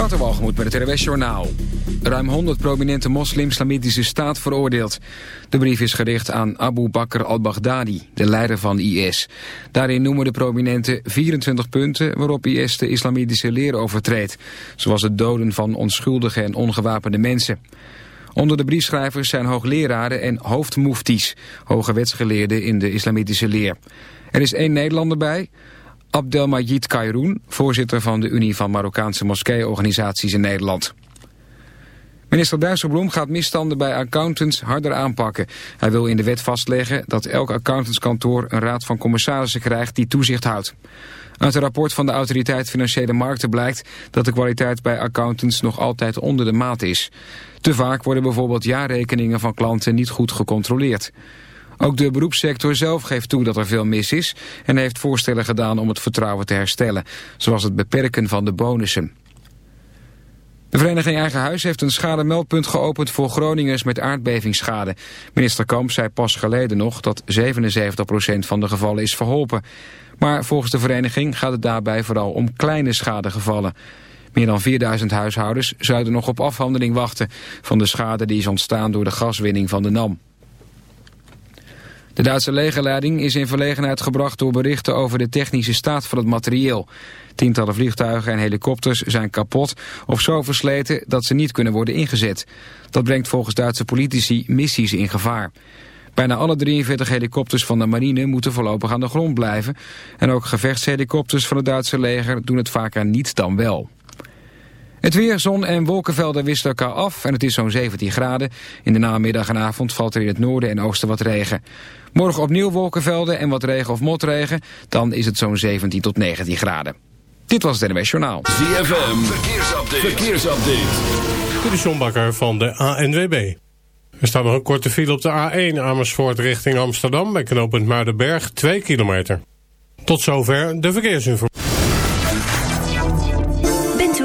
Waterwalgemoed met het RWS Journaal. Ruim 100 prominente moslim-islamitische staat veroordeeld. De brief is gericht aan Abu Bakr al-Baghdadi, de leider van IS. Daarin noemen de prominenten 24 punten waarop IS de islamitische leer overtreedt. Zoals het doden van onschuldige en ongewapende mensen. Onder de briefschrijvers zijn hoogleraren en hoofdmoefties, hoge wetsgeleerden in de islamitische leer. Er is één Nederlander bij... Abdelmajid Kairoun, voorzitter van de Unie van Marokkaanse moskeeorganisaties in Nederland. Minister Dijsselbloem gaat misstanden bij accountants harder aanpakken. Hij wil in de wet vastleggen dat elk accountantskantoor een raad van commissarissen krijgt die toezicht houdt. Uit een rapport van de Autoriteit Financiële Markten blijkt dat de kwaliteit bij accountants nog altijd onder de maat is. Te vaak worden bijvoorbeeld jaarrekeningen van klanten niet goed gecontroleerd. Ook de beroepssector zelf geeft toe dat er veel mis is... en heeft voorstellen gedaan om het vertrouwen te herstellen... zoals het beperken van de bonussen. De Vereniging Eigen Huis heeft een schademeldpunt geopend voor Groningers met aardbevingsschade. Minister Kamp zei pas geleden nog dat 77% van de gevallen is verholpen. Maar volgens de vereniging gaat het daarbij vooral om kleine schadegevallen. Meer dan 4000 huishoudens zouden nog op afhandeling wachten van de schade die is ontstaan door de gaswinning van de NAM. De Duitse legerleiding is in verlegenheid gebracht door berichten over de technische staat van het materieel. Tientallen vliegtuigen en helikopters zijn kapot of zo versleten dat ze niet kunnen worden ingezet. Dat brengt volgens Duitse politici missies in gevaar. Bijna alle 43 helikopters van de marine moeten voorlopig aan de grond blijven. En ook gevechtshelikopters van het Duitse leger doen het vaker niet dan wel. Het weer, zon en wolkenvelden wisselen elkaar af en het is zo'n 17 graden. In de namiddag en avond valt er in het noorden en oosten wat regen. Morgen opnieuw wolkenvelden en wat regen of motregen. Dan is het zo'n 17 tot 19 graden. Dit was het NWS Journaal. ZFM, verkeersupdate. verkeersupdate. De van de ANWB. Er staat nog een korte file op de A1 Amersfoort richting Amsterdam... bij knooppunt Muidenberg, 2 kilometer. Tot zover de verkeersinformatie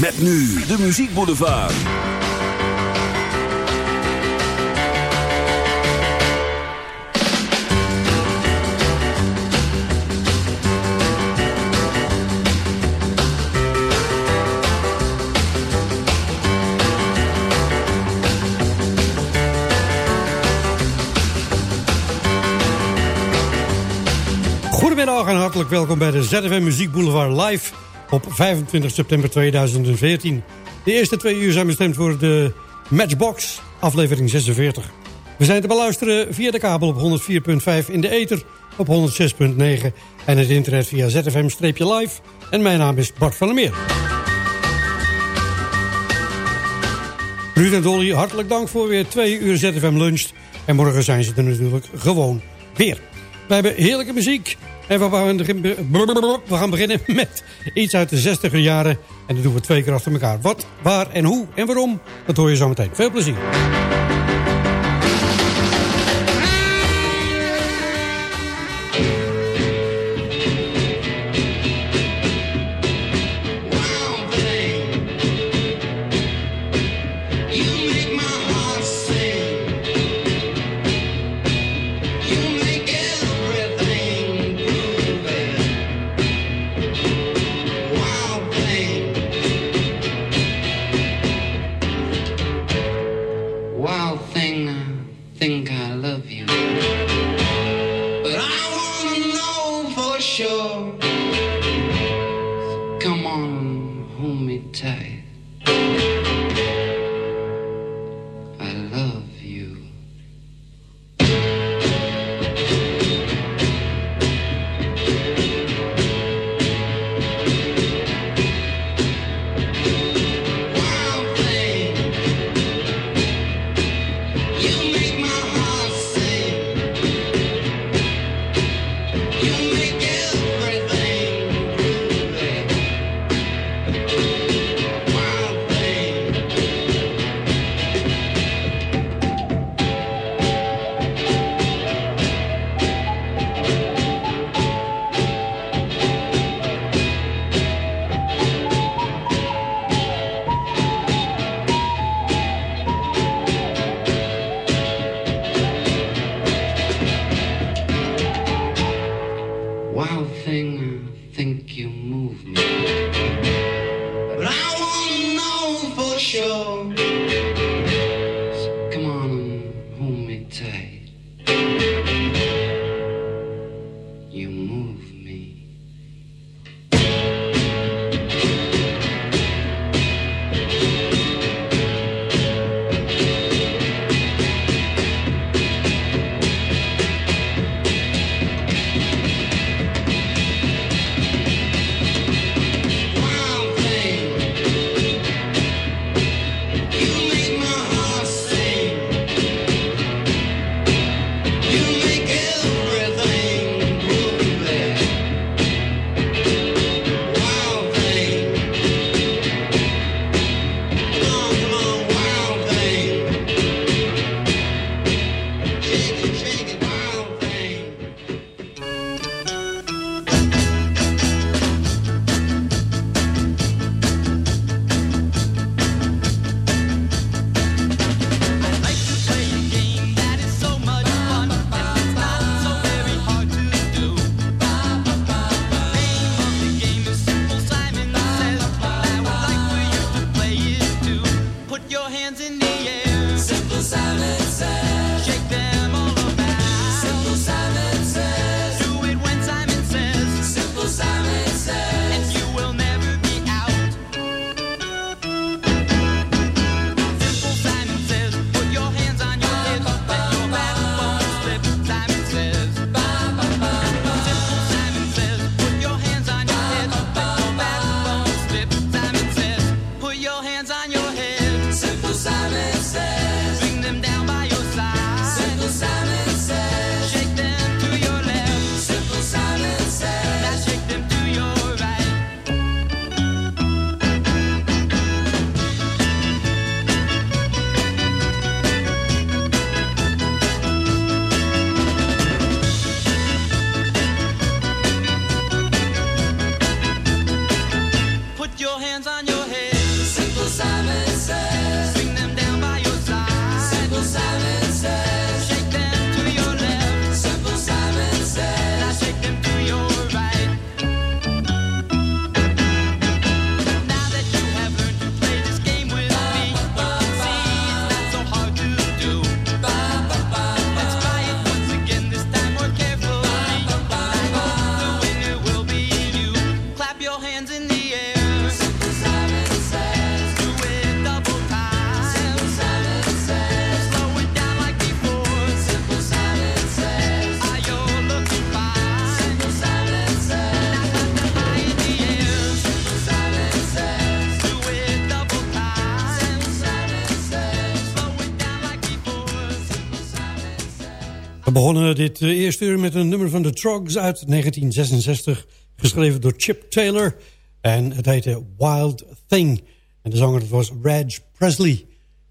Met nu de Muziek Boulevard. Goedemiddag en hartelijk welkom bij de ZFM Muziek Boulevard live op 25 september 2014. De eerste twee uur zijn bestemd voor de Matchbox, aflevering 46. We zijn te beluisteren via de kabel op 104.5 in de ether op 106.9 en het internet via zfm-live. En mijn naam is Bart van der Meer. Ruud en Dolly, hartelijk dank voor weer twee uur ZFM lunch. En morgen zijn ze er natuurlijk gewoon weer. We hebben heerlijke muziek. En we gaan, we gaan beginnen met iets uit de 60 jaren. En dat doen we twee keer achter elkaar. Wat, waar en hoe en waarom, dat hoor je zo meteen. Veel plezier. Begonnen dit eh, eerste uur met een nummer van de Trogs uit 1966. Geschreven door Chip Taylor. En het heette Wild Thing. En de zanger was Reg Presley.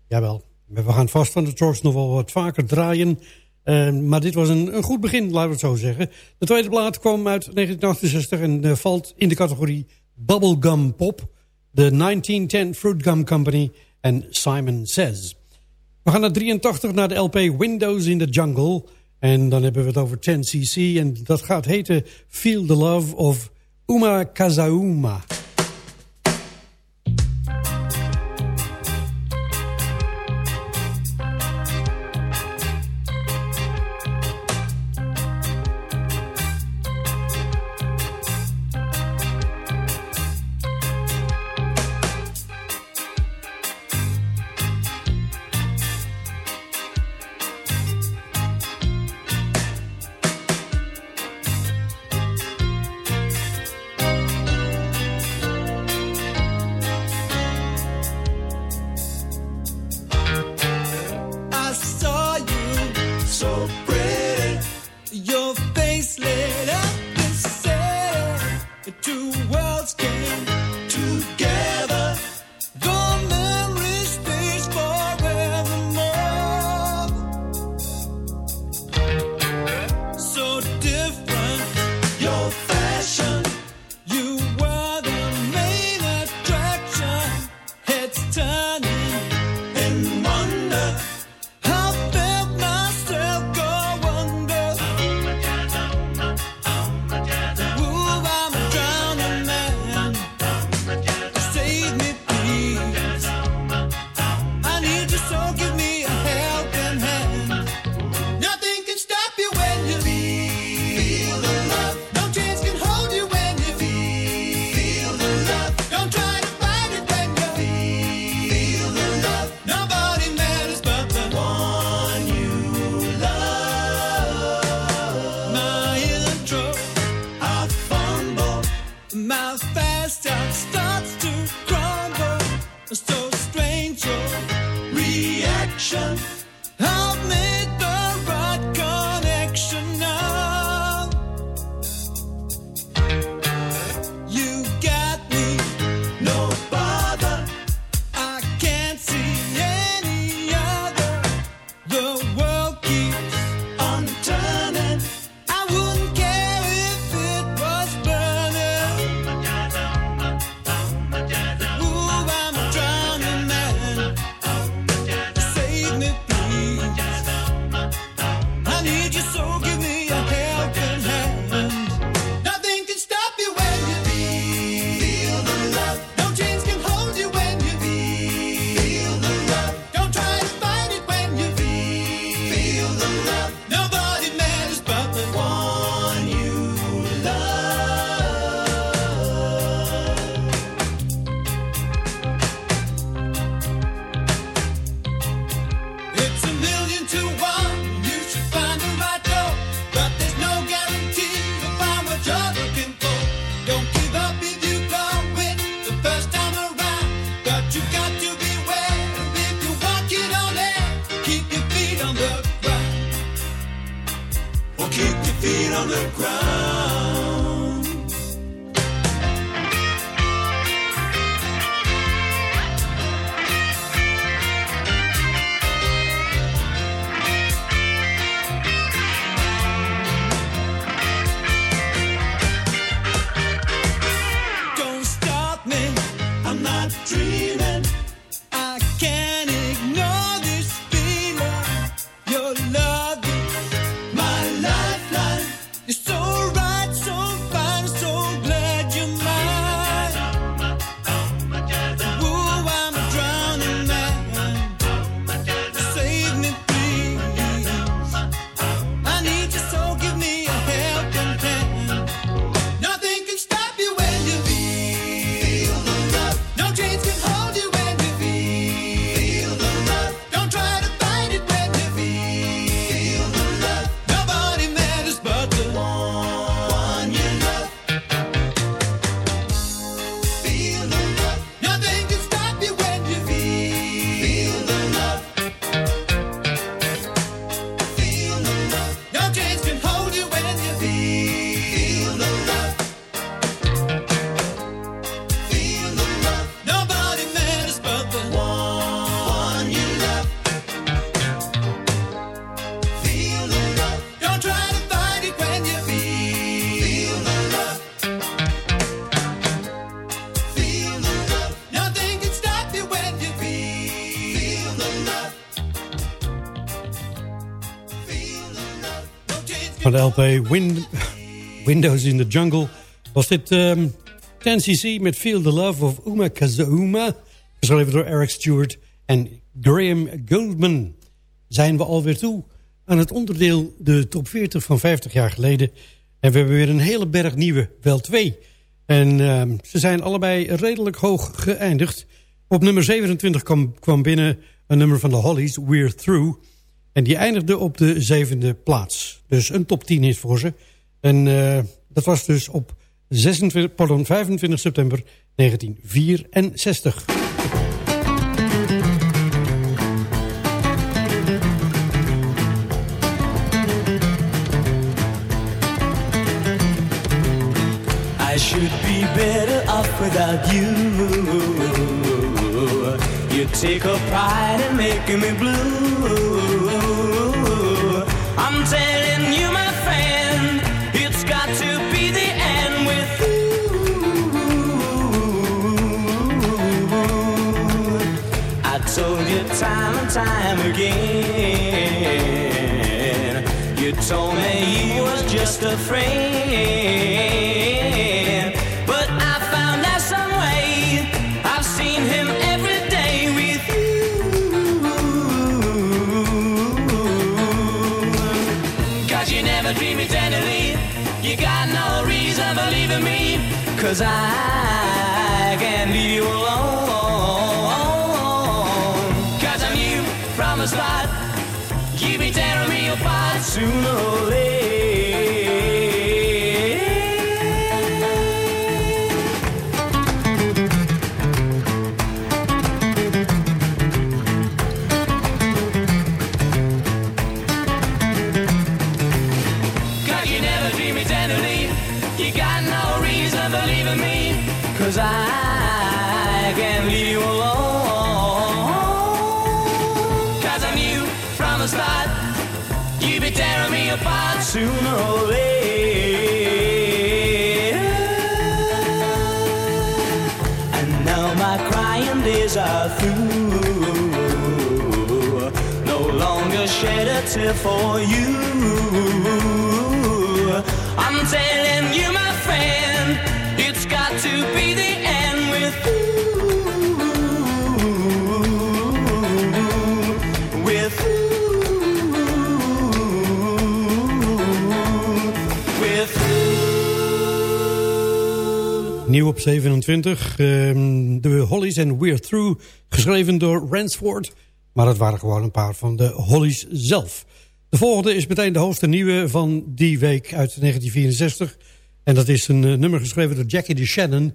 Jawel, we gaan vast van de Trogs nog wel wat vaker draaien. Uh, maar dit was een, een, goed begin, laten we het zo zeggen. De tweede plaat kwam uit 1968 en uh, valt in de categorie Bubblegum Pop. De 1910 Fruit Gum Company en Simon Says. We gaan naar 83 naar de LP Windows in the Jungle. En dan hebben we het over 10cc. En dat gaat heten Feel the Love of Uma Kazauma. De Wind Windows in the Jungle was dit um, 10cc met Feel the Love of Uma Kazauma. Geschreven door Eric Stewart en Graham Goldman. Zijn we alweer toe aan het onderdeel de top 40 van 50 jaar geleden. En we hebben weer een hele berg nieuwe, wel twee. En uh, ze zijn allebei redelijk hoog geëindigd. Op nummer 27 kwam, kwam binnen een nummer van de Hollies, We're Through... En die eindigde op de zevende plaats. Dus een top 10 is voor ze. En uh, dat was dus op 26, pardon, 25 september 1964. I should be better off without you. You take a pride in making me blue. Cause I can't leave you alone. Cause I'm you from the start. You be tearing me apart sooner or later. Tear for you. I'm telling you, my friend, it's got to be the end with you. With you. With Nieuw op 27. ehm, de Hollies en We're Through. Geschreven door Ransford. Maar het waren gewoon een paar van de Hollies zelf. De volgende is meteen de hoogste nieuwe van die week uit 1964. En dat is een eh, nummer geschreven door Jackie de Shannon.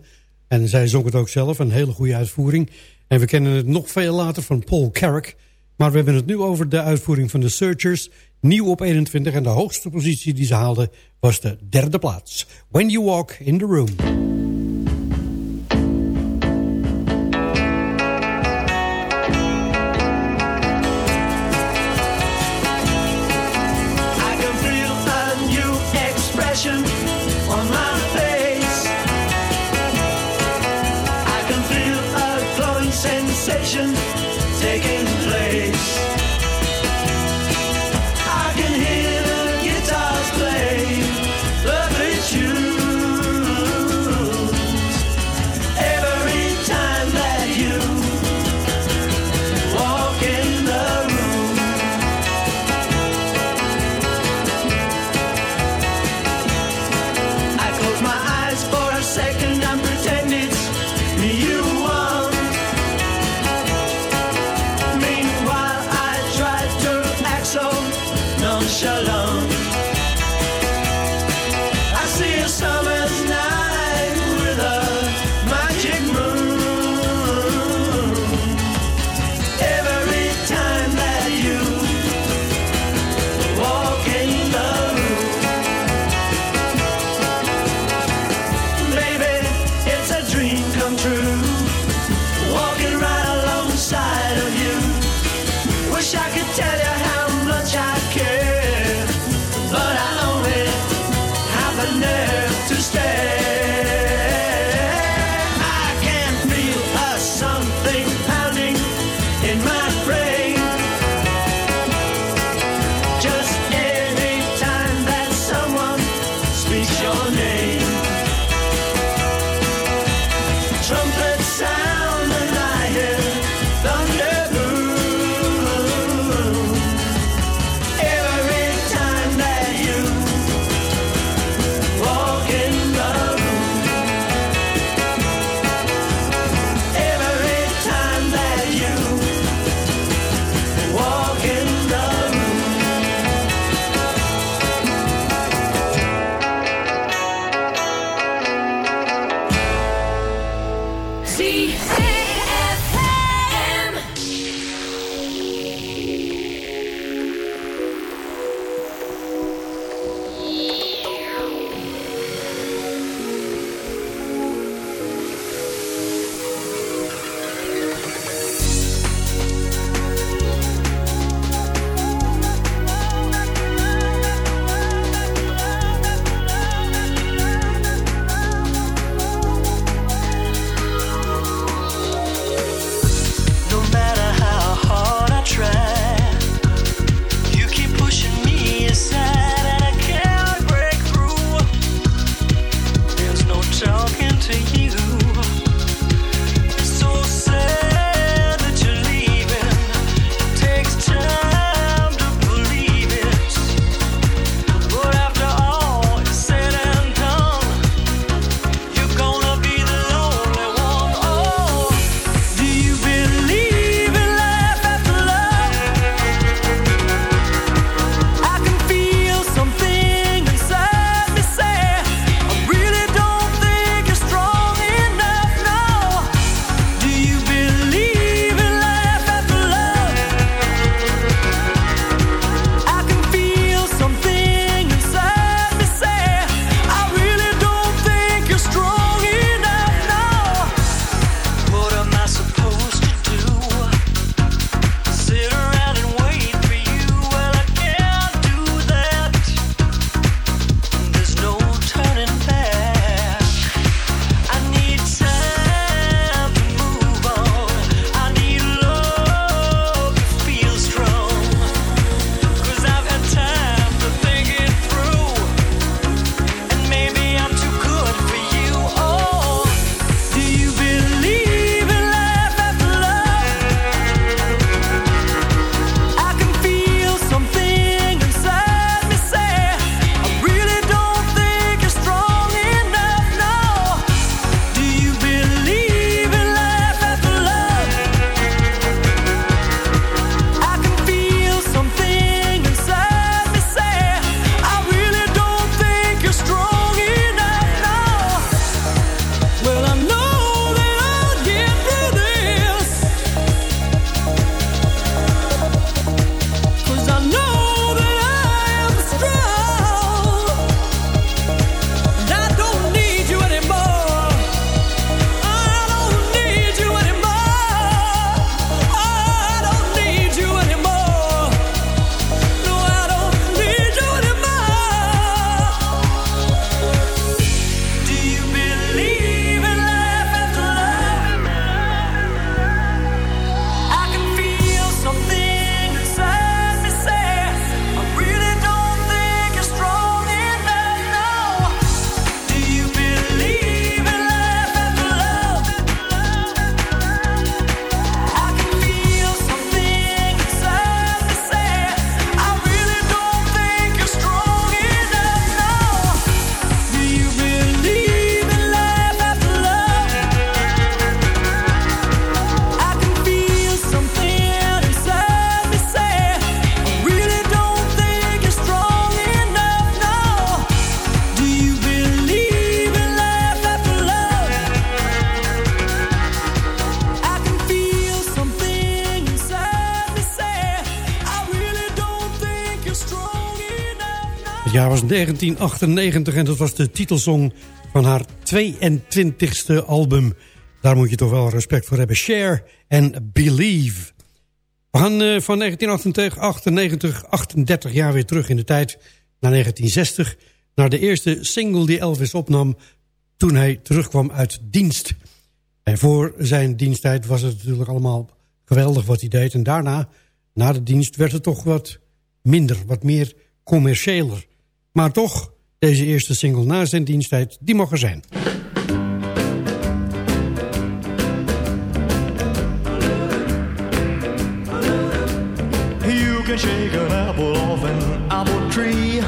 En zij zong het ook zelf, een hele goede uitvoering. En we kennen het nog veel later van Paul Carrick. Maar we hebben het nu over de uitvoering van de Searchers. Nieuw op 21 en de hoogste positie die ze haalden was de derde plaats. When You Walk in the Room. 1998 en dat was de titelsong van haar 22e album. Daar moet je toch wel respect voor hebben. Share and Believe. We gaan uh, van 1998, 38 jaar weer terug in de tijd... naar 1960, naar de eerste single die Elvis opnam... toen hij terugkwam uit dienst. En voor zijn diensttijd was het natuurlijk allemaal geweldig wat hij deed. En daarna, na de dienst, werd het toch wat minder, wat meer commerciëler. Maar toch, deze eerste single na zijn diensttijd, die mag er zijn. You can shake an apple off an apple tree.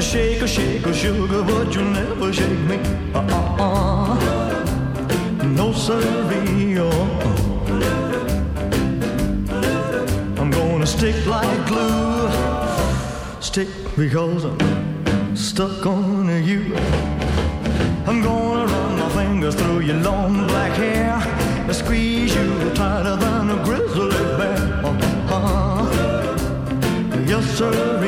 Shake a shake a sugar, but you never shake me. Uh-uh-uh. No siree. I'm gonna stick like glue. Stick because I'm stuck on you. I'm gonna run my fingers through your long black hair and squeeze you tighter than a grizzly bear. Uh-huh. Yes, oh.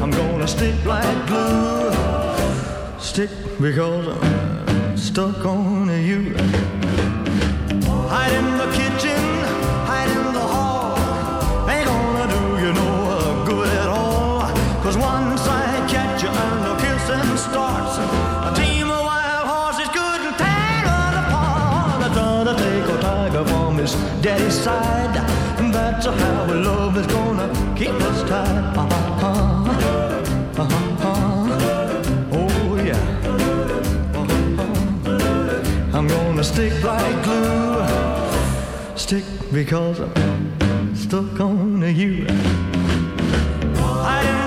I'm gonna stick like glue. Stick because I'm stuck on you. His daddy's side. And that's how love is gonna keep us tied. Uh-huh. Uh-huh. Oh yeah. Uh-huh. I'm gonna stick like glue. Stick because I'm stuck on you. Hide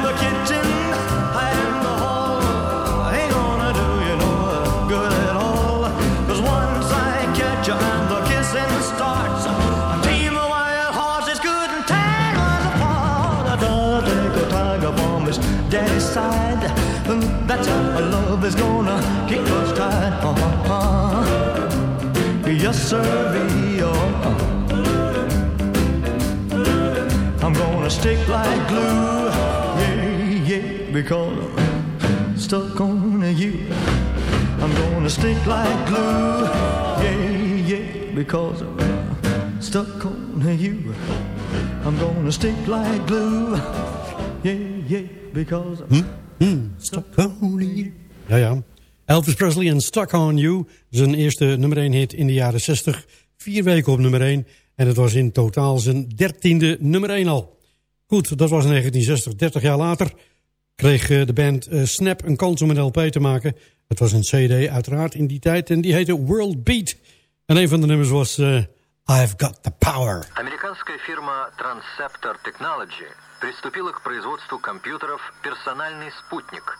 side. That's how love is gonna keep us tied. Uh-huh. Yes, sir, oh. I'm gonna stick like glue, yeah, yeah, because I'm stuck on you. I'm gonna stick like glue, yeah, yeah, because I'm stuck on you. I'm gonna stick like glue, yeah, yeah, because... Hmm? Hmm. Stuck on you. Ja, ja. Elvis Presley en Stuck on You. Zijn eerste nummer 1 hit in de jaren 60. Vier weken op nummer 1. En het was in totaal zijn dertiende nummer 1 al. Goed, dat was 1960. 30 jaar later kreeg eh, de band eh, Snap een kans om een LP te maken. Het was een cd uiteraard in die tijd en die heette World Beat. En een van de nummers was uh, I've Got The Power. Amerikaanse firma Transceptor Technology приступила к производству компьютеров «Персональный спутник».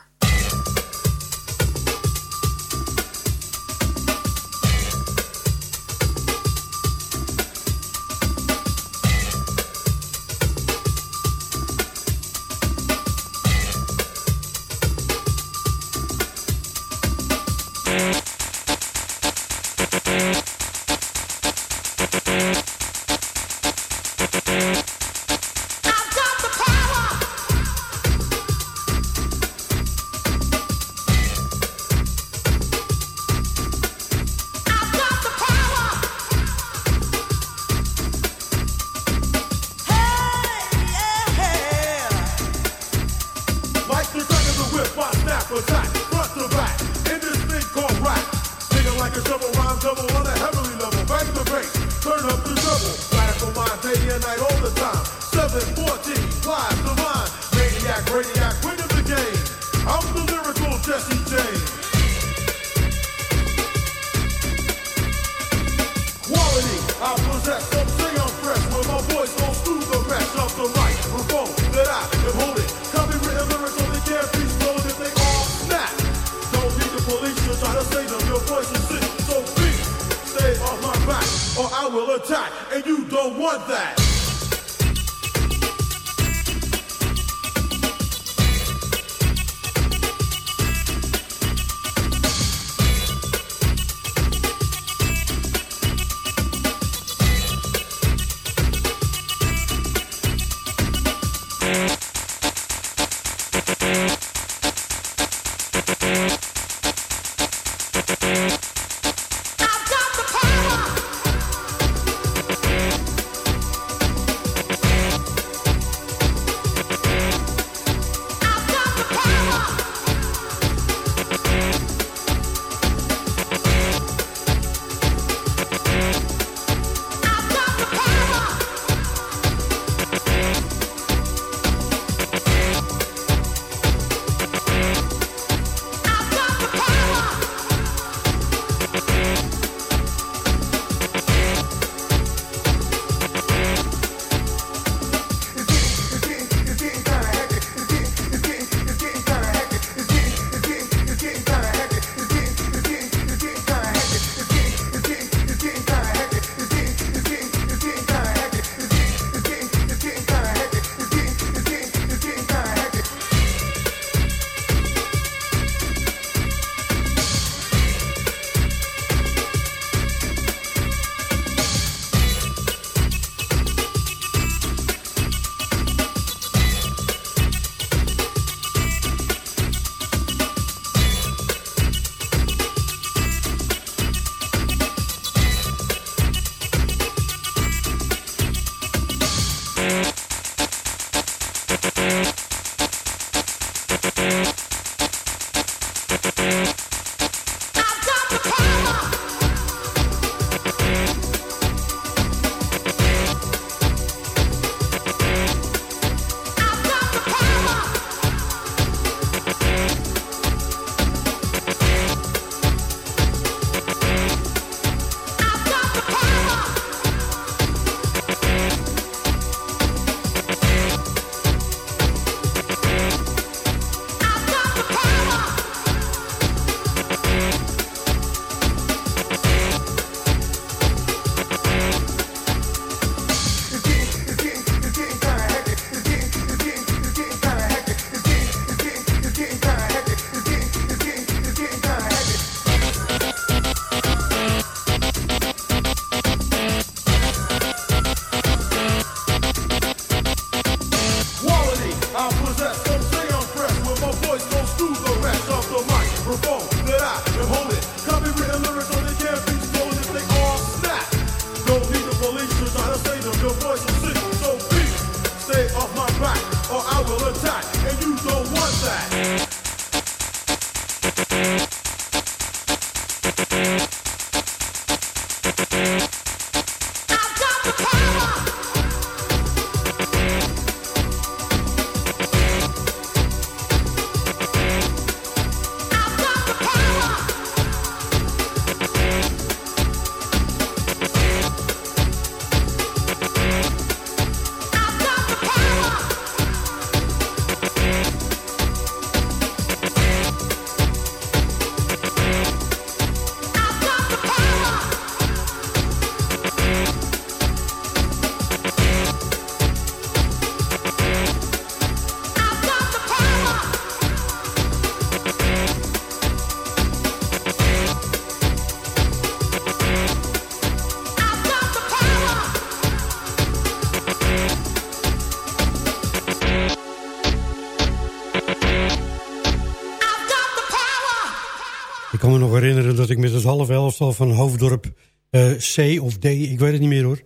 Kan me nog herinneren dat ik met het half elftal van Hoofddorp eh, C of D, ik weet het niet meer hoor.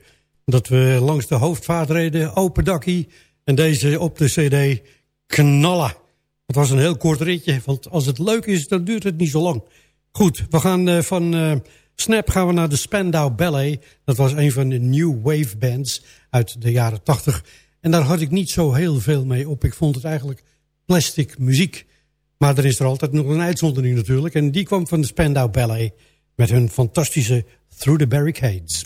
Dat we langs de hoofdvaart reden, open dakkie. En deze op de cd knallen. Het was een heel kort ritje, want als het leuk is, dan duurt het niet zo lang. Goed, we gaan eh, van eh, Snap gaan we naar de Spandau Ballet. Dat was een van de New Wave bands uit de jaren 80. En daar had ik niet zo heel veel mee op. Ik vond het eigenlijk plastic muziek. Maar er is er altijd nog een uitzondering natuurlijk. En die kwam van de Spandau Ballet met hun fantastische Through the Barricades.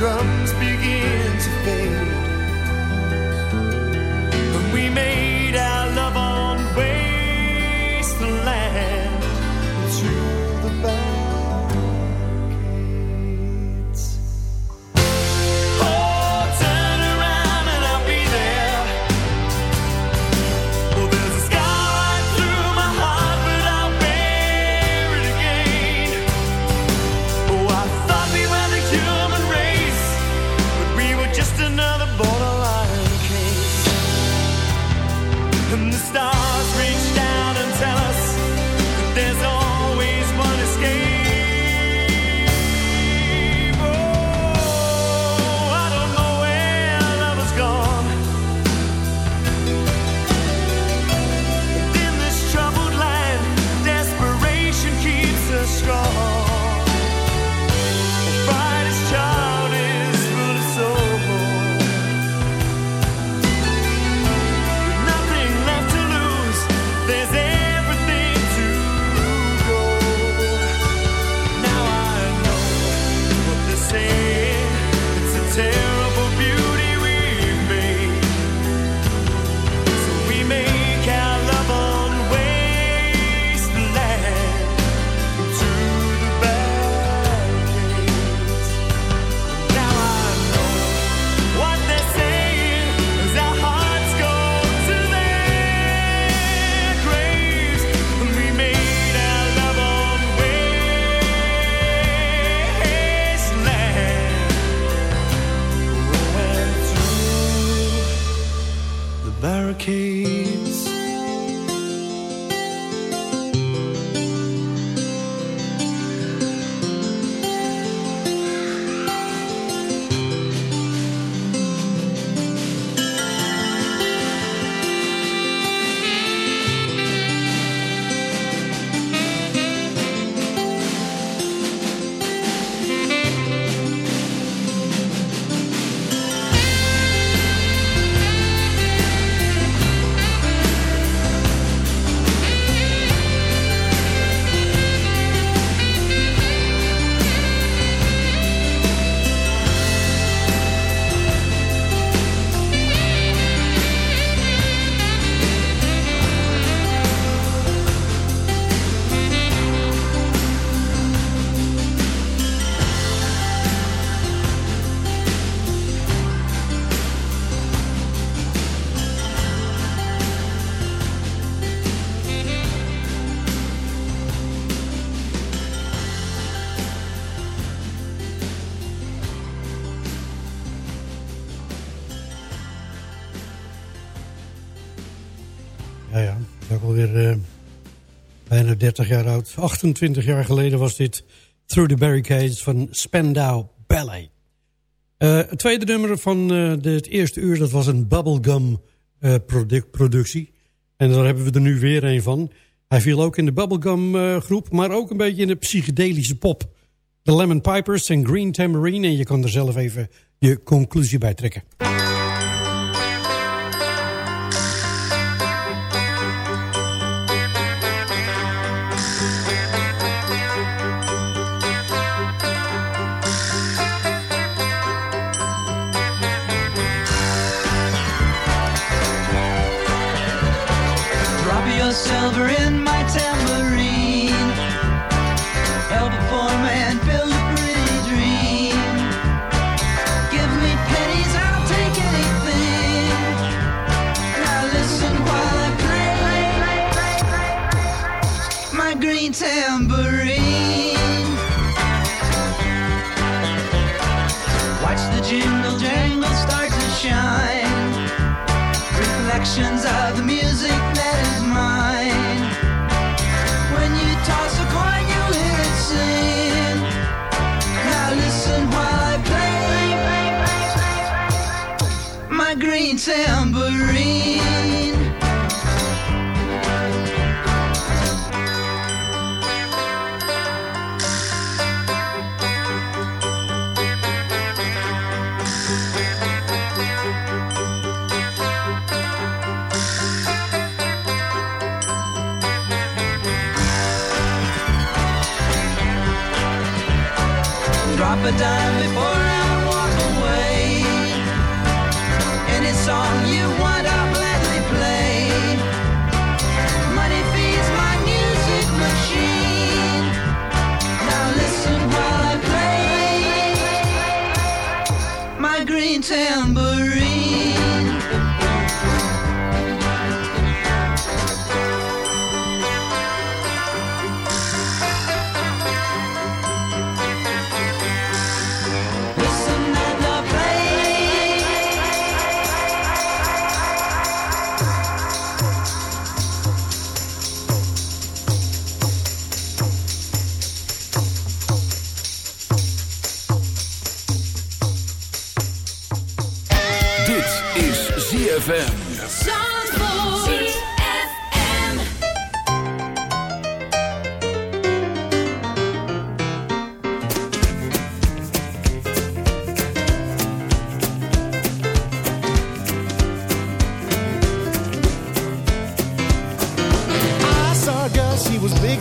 drum. 30 jaar oud. 28 jaar geleden was dit Through the Barricades van Spandau Ballet. Eh, het tweede nummer van eh, het eerste uur, dat was een bubblegum eh, product, productie. En daar hebben we er nu weer een van. Hij viel ook in de bubblegum groep, maar ook een beetje in de psychedelische pop. De Lemon Pipers en Green Tambourine. En je kan er zelf even je conclusie bij trekken. Reflections of the music that is mine. When you toss a coin, you'll hear it sing. Now listen while I play my green tambourine.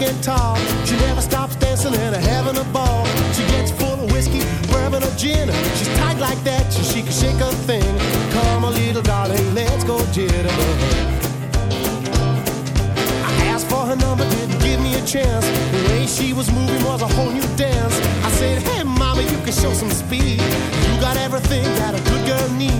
And tall. She never stops dancing and having a ball. She gets full of whiskey, bourbon, or gin. She's tight like that, so she can shake a thing. Come on, little darling, let's go jitterbug. I asked for her number, didn't give me a chance. The way she was moving was a whole new dance. I said, Hey, mama, you can show some speed. You got everything that a good girl needs.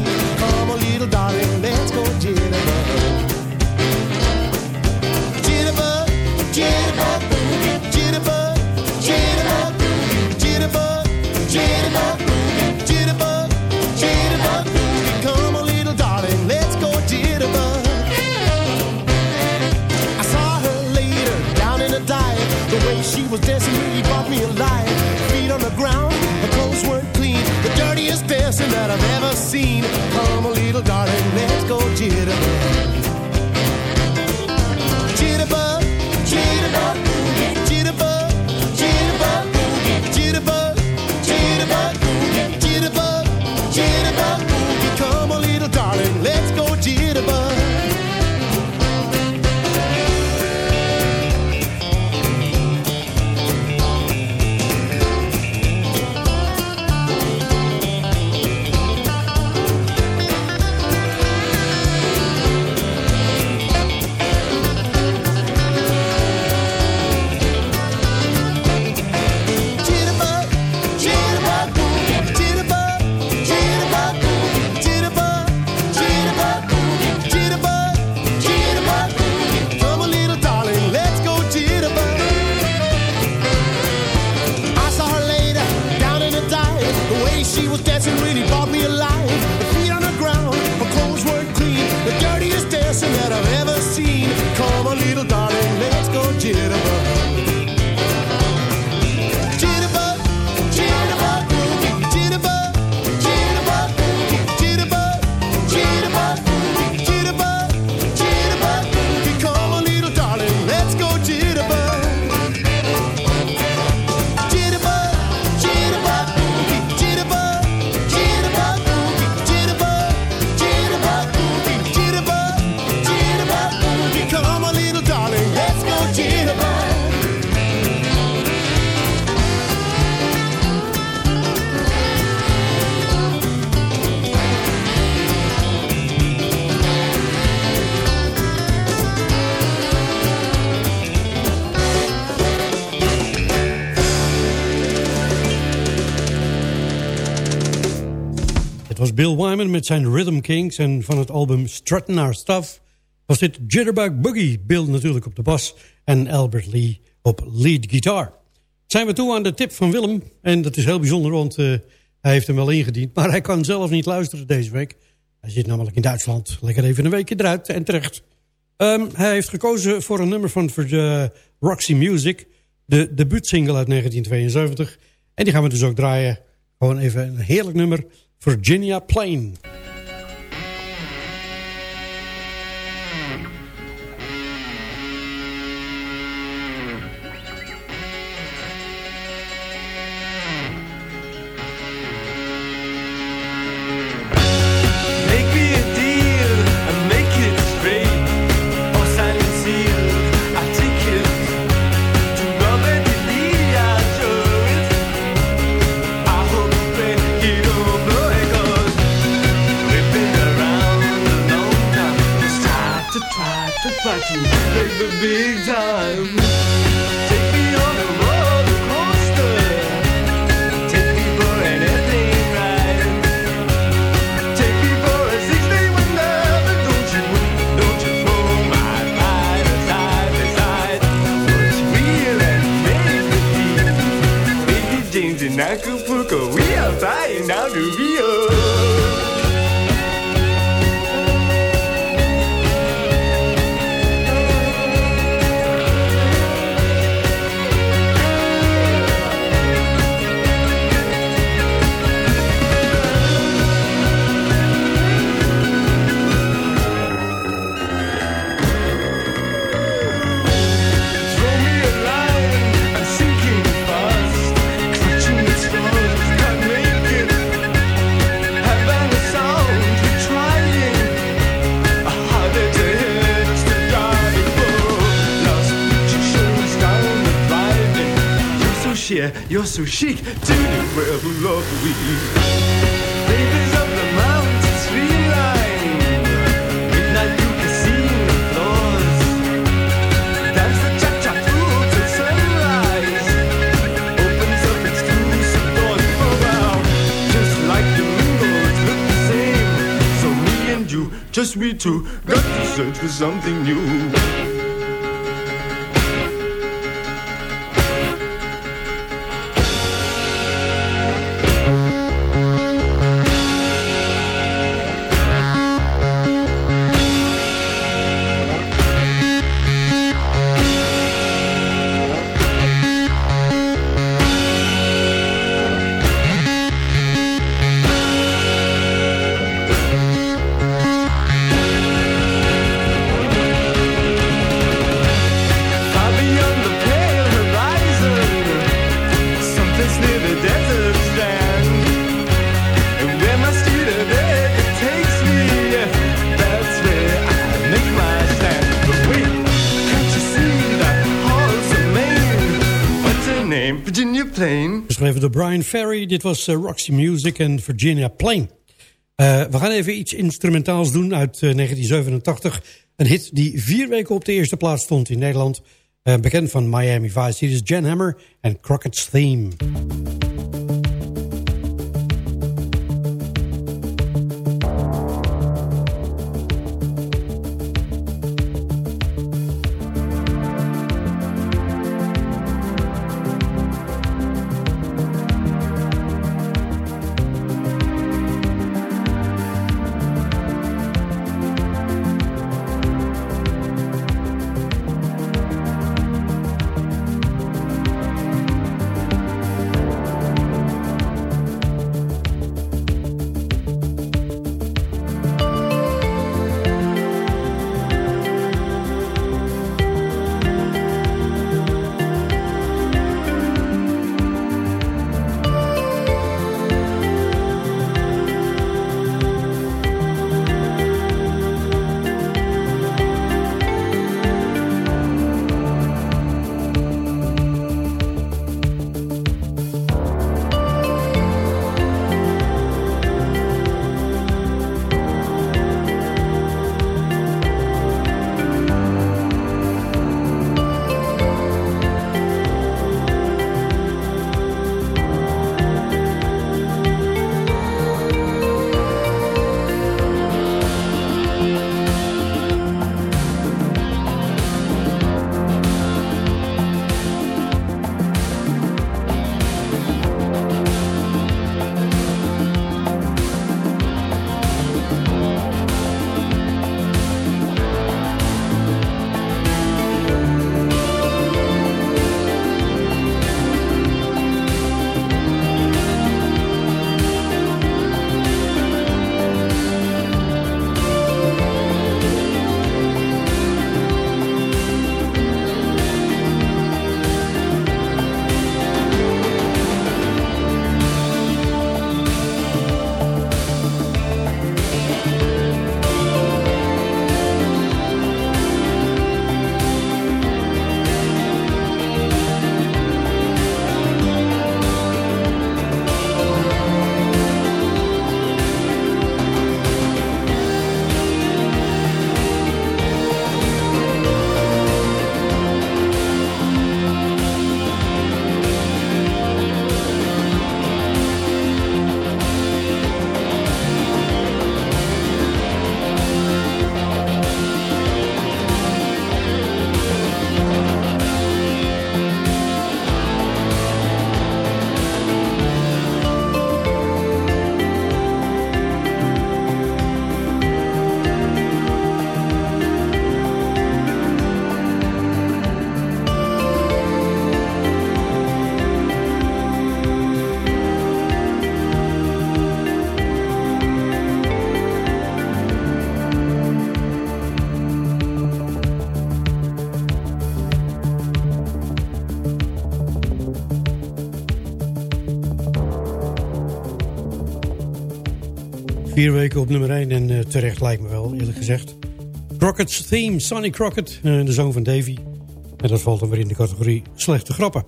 Was dancing really brought me alive. Feet on the ground, her clothes weren't clean. The dirtiest dancing that I've ever seen. Come on, little darling, let's go jitterbug. She was dancing really met zijn Rhythm Kings. En van het album Strutting Our Stuff was dit Jitterbug Boogie. Bill natuurlijk op de bas en Albert Lee op lead guitar. Zijn we toe aan de tip van Willem. En dat is heel bijzonder, want uh, hij heeft hem wel ingediend. Maar hij kan zelf niet luisteren deze week. Hij zit namelijk in Duitsland. Lekker even een weekje eruit en terecht. Um, hij heeft gekozen voor een nummer van uh, Roxy Music. De debuutsingle uit 1972. En die gaan we dus ook draaien. Gewoon even een heerlijk nummer. Virginia Plain. Make? Baby James in Acapulco, we are flying down to Rio. You're so chic the world who love we. Babies of the mountain streamline, midnight you can floors. Dance the cha-cha through till sunrise. Opens up exclusive doors for wow. Just like the windows look the same. So me and you, just we two, got to search for something new. Brian Ferry. Dit was uh, Roxy Music en Virginia Plain. Uh, we gaan even iets instrumentaals doen uit uh, 1987. Een hit die vier weken op de eerste plaats stond in Nederland. bekend van Miami Vice. Hier is Jan Hammer en Crockett's Theme. Vier weken op nummer 1 en uh, terecht lijkt me wel, eerlijk gezegd. Crockett's Theme, Sonny Crockett, uh, de zoon van Davy. En dat valt dan weer in de categorie slechte grappen.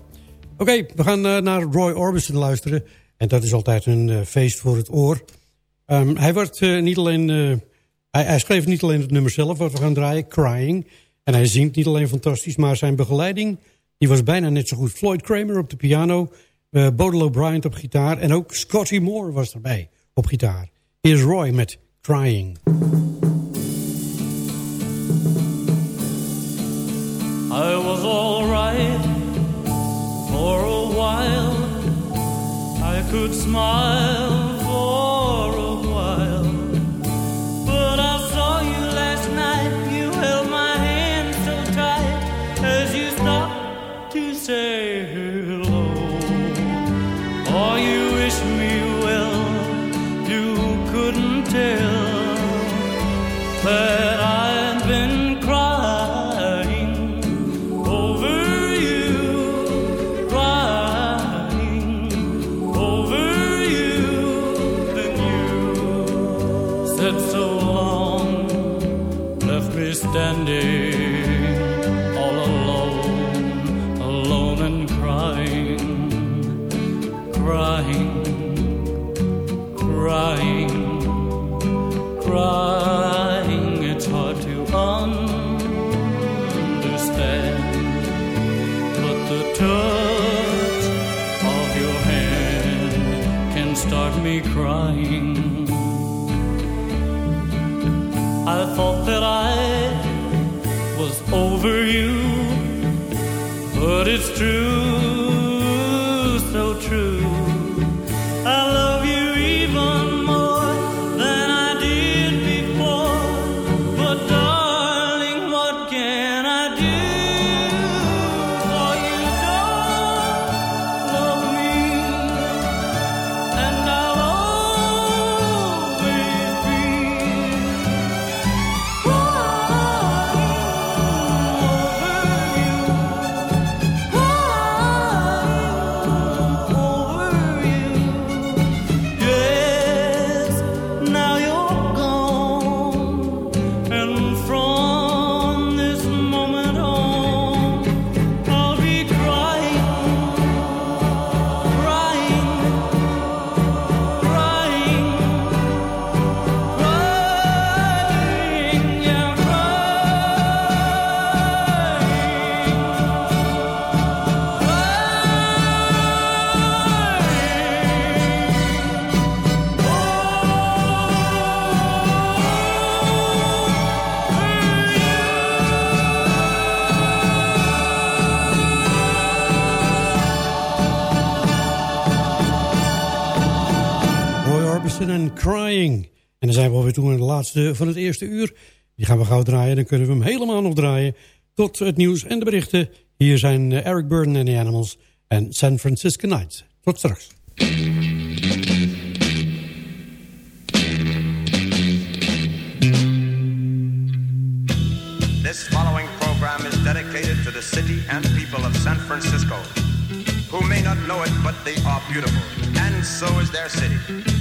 Oké, we gaan uh, naar Roy Orbison luisteren. En dat is altijd een feest voor het oor. Um, hij, wordt, niet alleen, hij, hij schreef niet alleen het nummer zelf wat we gaan draaien, Crying. En hij zingt niet alleen fantastisch, maar zijn begeleiding... die was bijna net zo goed. Floyd Kramer op de piano, Bodelo Bryant op gitaar... en ook Scotty Moore was erbij op gitaar. Is Roy met Crying. I was alright for a while. I could smile all alone, alone and crying, crying, crying, crying. It's hard to understand, but the touch of your hand can start me crying. I thought that I it's true, En Crying. En dan zijn we alweer toe aan de laatste van het eerste uur. Die gaan we gauw draaien. Dan kunnen we hem helemaal nog draaien. Tot het nieuws en de berichten. Hier zijn eh, Eric Burden en the Animals en San Francisco Nights. Tot straks. This following program is dedicated to the city and people of San Francisco, who may not know it, but they are beautiful, and so is their city.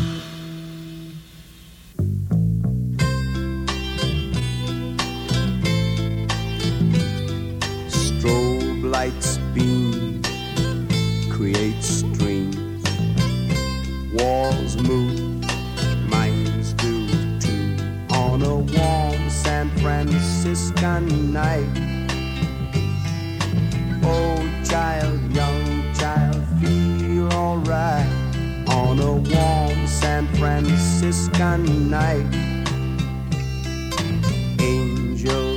Lights beam, creates streams. Walls move, minds do too. On a warm San Franciscan night. Oh, child, young child, feel alright. On a warm San Franciscan night. Angels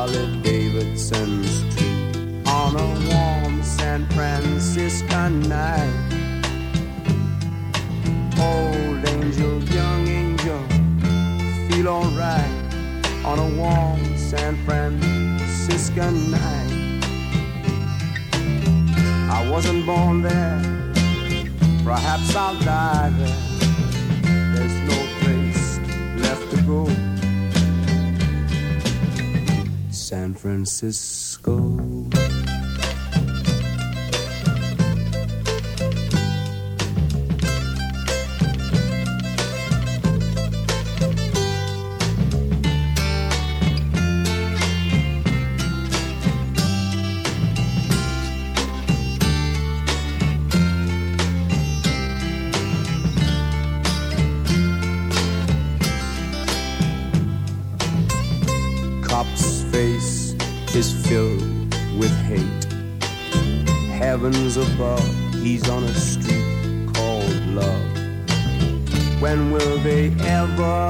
Harley Davidson street. On a warm San Franciscan night. Old angel, young angel, feel alright on a warm San Francisco night. I wasn't born there, perhaps I'll die there. San Francisco. He's on a street called love. When will they ever